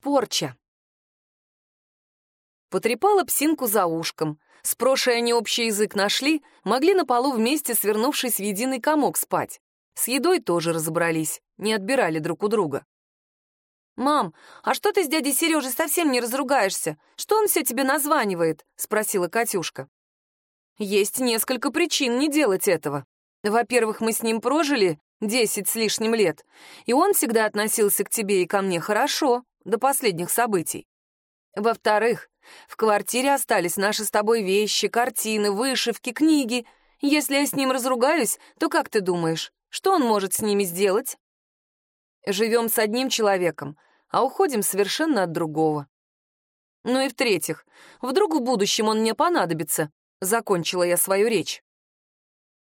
Порча. Потрепала псинку за ушком. С прошей они общий язык нашли, могли на полу вместе, свернувшись в единый комок, спать. С едой тоже разобрались, не отбирали друг у друга. «Мам, а что ты с дядей Сережей совсем не разругаешься? Что он все тебе названивает?» — спросила Катюшка. «Есть несколько причин не делать этого. Во-первых, мы с ним прожили десять с лишним лет, и он всегда относился к тебе и ко мне хорошо, до последних событий. Во-вторых, в квартире остались наши с тобой вещи, картины, вышивки, книги. Если я с ним разругаюсь, то как ты думаешь, что он может с ними сделать? Живем с одним человеком, а уходим совершенно от другого. Ну и в-третьих, вдруг в будущем он мне понадобится, закончила я свою речь.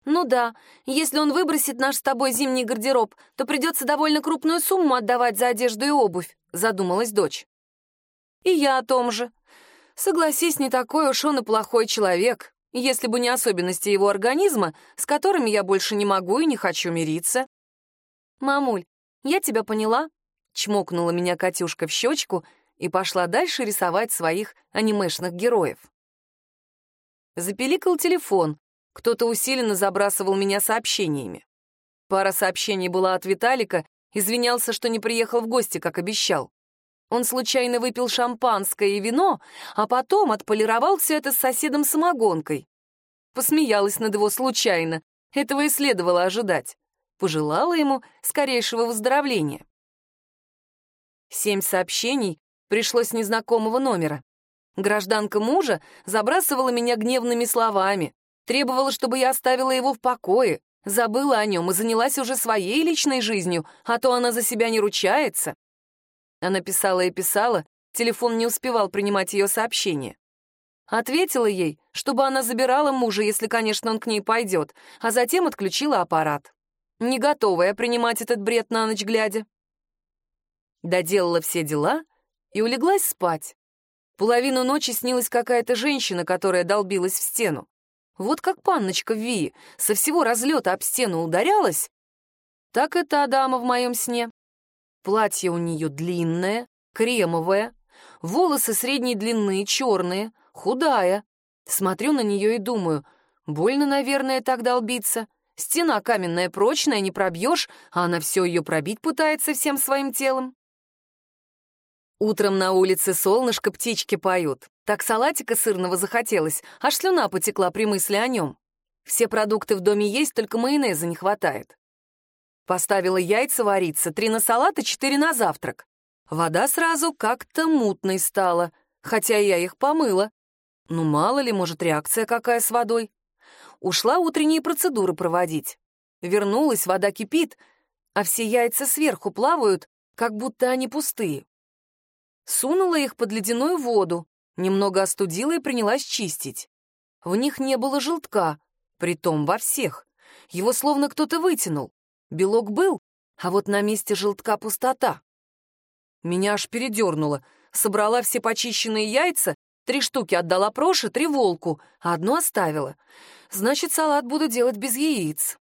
«Ну да, если он выбросит наш с тобой зимний гардероб, то придется довольно крупную сумму отдавать за одежду и обувь», — задумалась дочь. «И я о том же. Согласись, не такой уж он и плохой человек, если бы не особенности его организма, с которыми я больше не могу и не хочу мириться». «Мамуль, я тебя поняла», — чмокнула меня Катюшка в щечку и пошла дальше рисовать своих анимешных героев. Запеликал телефон, кто-то усиленно забрасывал меня сообщениями. Пара сообщений была от Виталика, извинялся, что не приехал в гости, как обещал. Он случайно выпил шампанское и вино, а потом отполировал все это с соседом самогонкой. Посмеялась над его случайно, этого и следовало ожидать. Пожелала ему скорейшего выздоровления. Семь сообщений пришло с незнакомого номера. Гражданка мужа забрасывала меня гневными словами, Требовала, чтобы я оставила его в покое, забыла о нем и занялась уже своей личной жизнью, а то она за себя не ручается. Она писала и писала, телефон не успевал принимать ее сообщения. Ответила ей, чтобы она забирала мужа, если, конечно, он к ней пойдет, а затем отключила аппарат. Не готовая принимать этот бред на ночь глядя. Доделала все дела и улеглась спать. Половину ночи снилась какая-то женщина, которая долбилась в стену. Вот как панночка Ви со всего разлета об стену ударялась, так и та дама в моем сне. Платье у нее длинное, кремовое, волосы средней длины, черные, худая. Смотрю на нее и думаю, больно, наверное, так долбиться. Стена каменная, прочная, не пробьешь, а она все ее пробить пытается всем своим телом. Утром на улице солнышко птички поют. Так салатика сырного захотелось, аж слюна потекла при мысли о нем. Все продукты в доме есть, только майонеза не хватает. Поставила яйца вариться, три на салат и четыре на завтрак. Вода сразу как-то мутной стала, хотя я их помыла. Ну, мало ли, может, реакция какая с водой. Ушла утренние процедуры проводить. Вернулась, вода кипит, а все яйца сверху плавают, как будто они пустые. Сунула их под ледяную воду, немного остудила и принялась чистить. В них не было желтка, притом во всех. Его словно кто-то вытянул. Белок был, а вот на месте желтка пустота. Меня аж передернуло. Собрала все почищенные яйца, три штуки отдала Проше, три волку, а одну оставила. Значит, салат буду делать без яиц.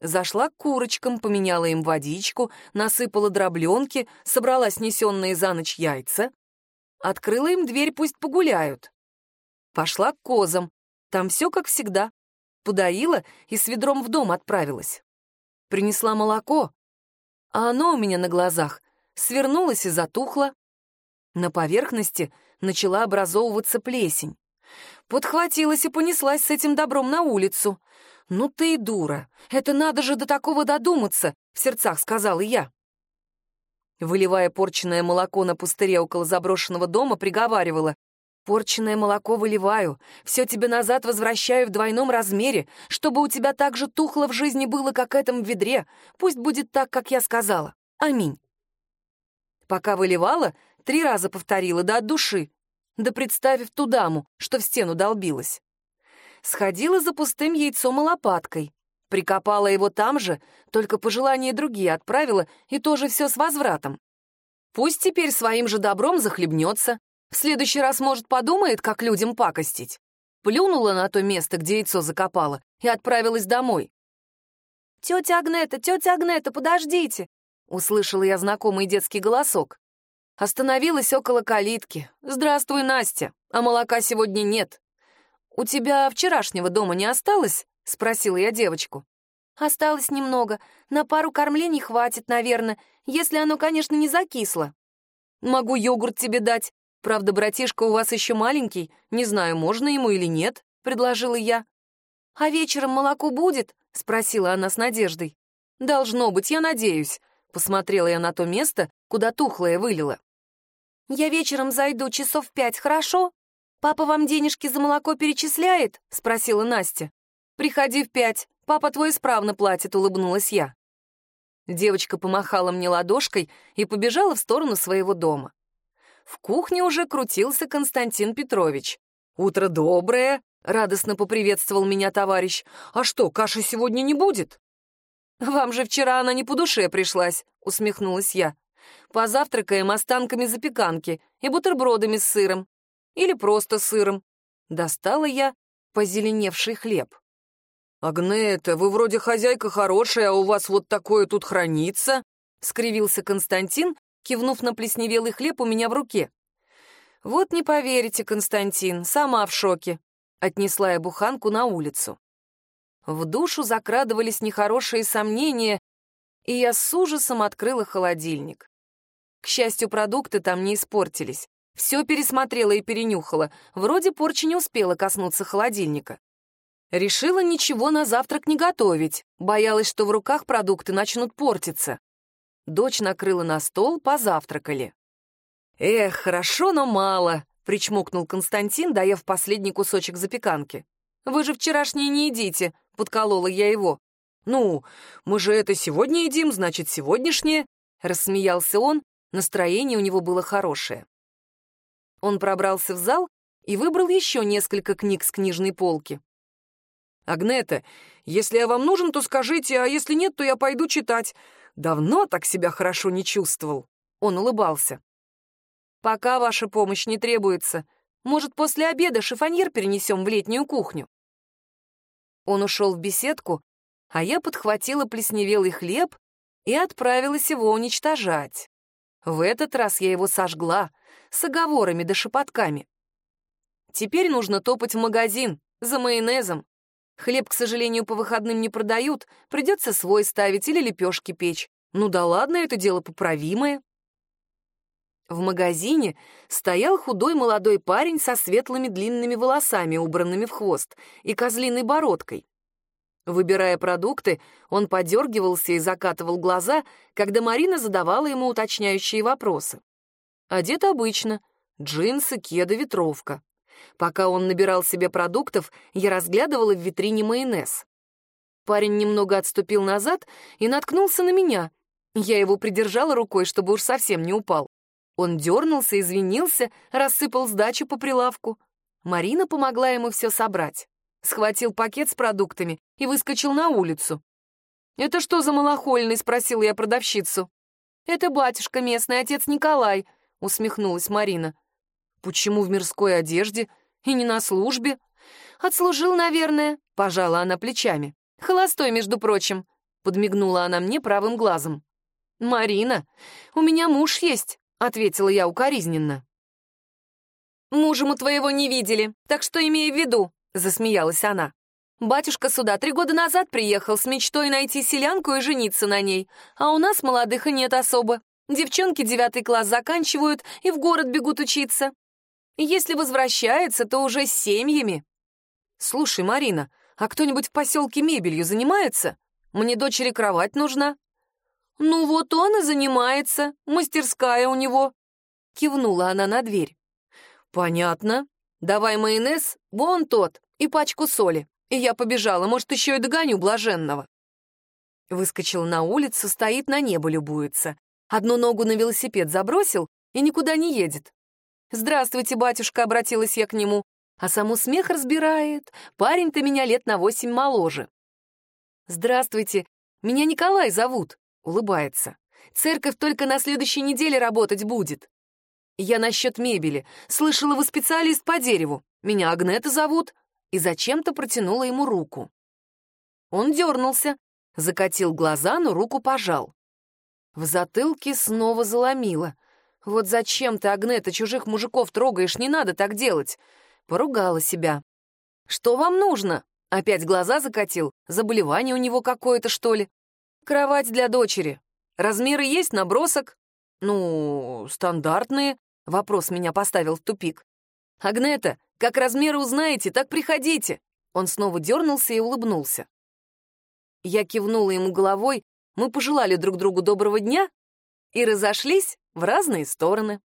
Зашла к курочкам, поменяла им водичку, насыпала дробленки, собрала снесенные за ночь яйца. Открыла им дверь, пусть погуляют. Пошла к козам. Там все как всегда. Подоила и с ведром в дом отправилась. Принесла молоко, а оно у меня на глазах свернулось и затухло. На поверхности начала образовываться плесень. Подхватилась и понеслась с этим добром на улицу. «Ну ты и дура! Это надо же до такого додуматься!» — в сердцах сказала я. Выливая порченное молоко на пустыре около заброшенного дома, приговаривала. «Порченное молоко выливаю, все тебе назад возвращаю в двойном размере, чтобы у тебя так же тухло в жизни было, как этом ведре. Пусть будет так, как я сказала. Аминь». Пока выливала, три раза повторила, да от души, да представив ту даму, что в стену долбилась сходила за пустым яйцом и лопаткой. Прикопала его там же, только пожелания другие отправила, и тоже все с возвратом. Пусть теперь своим же добром захлебнется. В следующий раз, может, подумает, как людям пакостить. Плюнула на то место, где яйцо закопала, и отправилась домой. «Тетя Агнета, тетя Агнета, подождите!» Услышала я знакомый детский голосок. Остановилась около калитки. «Здравствуй, Настя, а молока сегодня нет». «У тебя вчерашнего дома не осталось?» — спросила я девочку. «Осталось немного. На пару кормлений хватит, наверное, если оно, конечно, не закисло». «Могу йогурт тебе дать. Правда, братишка у вас еще маленький. Не знаю, можно ему или нет», — предложила я. «А вечером молоко будет?» — спросила она с надеждой. «Должно быть, я надеюсь», — посмотрела я на то место, куда тухлое вылила. «Я вечером зайду часов пять, хорошо? Папа вам денежки за молоко перечисляет?» — спросила Настя. «Приходи в пять, папа твой исправно платит», — улыбнулась я. Девочка помахала мне ладошкой и побежала в сторону своего дома. В кухне уже крутился Константин Петрович. «Утро доброе!» — радостно поприветствовал меня товарищ. «А что, каши сегодня не будет?» «Вам же вчера она не по душе пришлась», — усмехнулась я. Позавтракаем останками запеканки и бутербродами с сыром. Или просто сыром. Достала я позеленевший хлеб. «Агнета, вы вроде хозяйка хорошая, а у вас вот такое тут хранится?» — скривился Константин, кивнув на плесневелый хлеб у меня в руке. «Вот не поверите, Константин, сама в шоке», — отнесла я буханку на улицу. В душу закрадывались нехорошие сомнения, и я с ужасом открыла холодильник. К счастью, продукты там не испортились. Все пересмотрела и перенюхала. Вроде порча не успела коснуться холодильника. Решила ничего на завтрак не готовить. Боялась, что в руках продукты начнут портиться. Дочь накрыла на стол, позавтракали. «Эх, хорошо, но мало», — причмокнул Константин, доев последний кусочек запеканки. «Вы же вчерашнее не едите», — подколола я его. «Ну, мы же это сегодня едим, значит, сегодняшнее», — рассмеялся он, Настроение у него было хорошее. Он пробрался в зал и выбрал еще несколько книг с книжной полки. «Агнета, если я вам нужен, то скажите, а если нет, то я пойду читать. Давно так себя хорошо не чувствовал». Он улыбался. «Пока ваша помощь не требуется. Может, после обеда шифоньер перенесем в летнюю кухню?» Он ушел в беседку, а я подхватила плесневелый хлеб и отправилась его уничтожать. В этот раз я его сожгла, с оговорами да шепотками. Теперь нужно топать в магазин, за майонезом. Хлеб, к сожалению, по выходным не продают, придется свой ставить или лепешки печь. Ну да ладно, это дело поправимое. В магазине стоял худой молодой парень со светлыми длинными волосами, убранными в хвост, и козлиной бородкой. Выбирая продукты, он подергивался и закатывал глаза, когда Марина задавала ему уточняющие вопросы. Одет обычно, джинсы, кеда, ветровка. Пока он набирал себе продуктов, я разглядывала в витрине майонез. Парень немного отступил назад и наткнулся на меня. Я его придержала рукой, чтобы уж совсем не упал. Он дернулся, извинился, рассыпал сдачу по прилавку. Марина помогла ему все собрать схватил пакет с продуктами и выскочил на улицу. «Это что за малохольный?» — спросила я продавщицу. «Это батюшка местный, отец Николай», — усмехнулась Марина. «Почему в мирской одежде и не на службе?» «Отслужил, наверное», — пожала она плечами. «Холостой, между прочим», — подмигнула она мне правым глазом. «Марина, у меня муж есть», — ответила я укоризненно. «Мужа мы твоего не видели, так что имей в виду, — засмеялась она. «Батюшка сюда три года назад приехал с мечтой найти селянку и жениться на ней, а у нас молодых и нет особо. Девчонки девятый класс заканчивают и в город бегут учиться. Если возвращается, то уже с семьями». «Слушай, Марина, а кто-нибудь в поселке мебелью занимается? Мне дочери кровать нужна». «Ну вот он и занимается, мастерская у него», — кивнула она на дверь. «Понятно. Давай майонез, вон тот, и пачку соли. И я побежала, может, еще и догоню блаженного. Выскочил на улицу, стоит на небо, любуется. Одну ногу на велосипед забросил и никуда не едет. «Здравствуйте, батюшка», — обратилась я к нему. А саму смех разбирает. Парень-то меня лет на восемь моложе. «Здравствуйте, меня Николай зовут», — улыбается. «Церковь только на следующей неделе работать будет». «Я насчет мебели. Слышала, вы специалист по дереву. Меня Агнета зовут». И зачем-то протянула ему руку. Он дернулся, закатил глаза, но руку пожал. В затылке снова заломило. Вот зачем ты, Агнета, чужих мужиков трогаешь? Не надо так делать. Поругала себя. Что вам нужно? Опять глаза закатил. Заболевание у него какое-то, что ли? Кровать для дочери. Размеры есть, набросок? Ну, стандартные. Вопрос меня поставил в тупик. Агнета, как размеры узнаете, так приходите. Он снова дернулся и улыбнулся. Я кивнула ему головой, мы пожелали друг другу доброго дня и разошлись в разные стороны.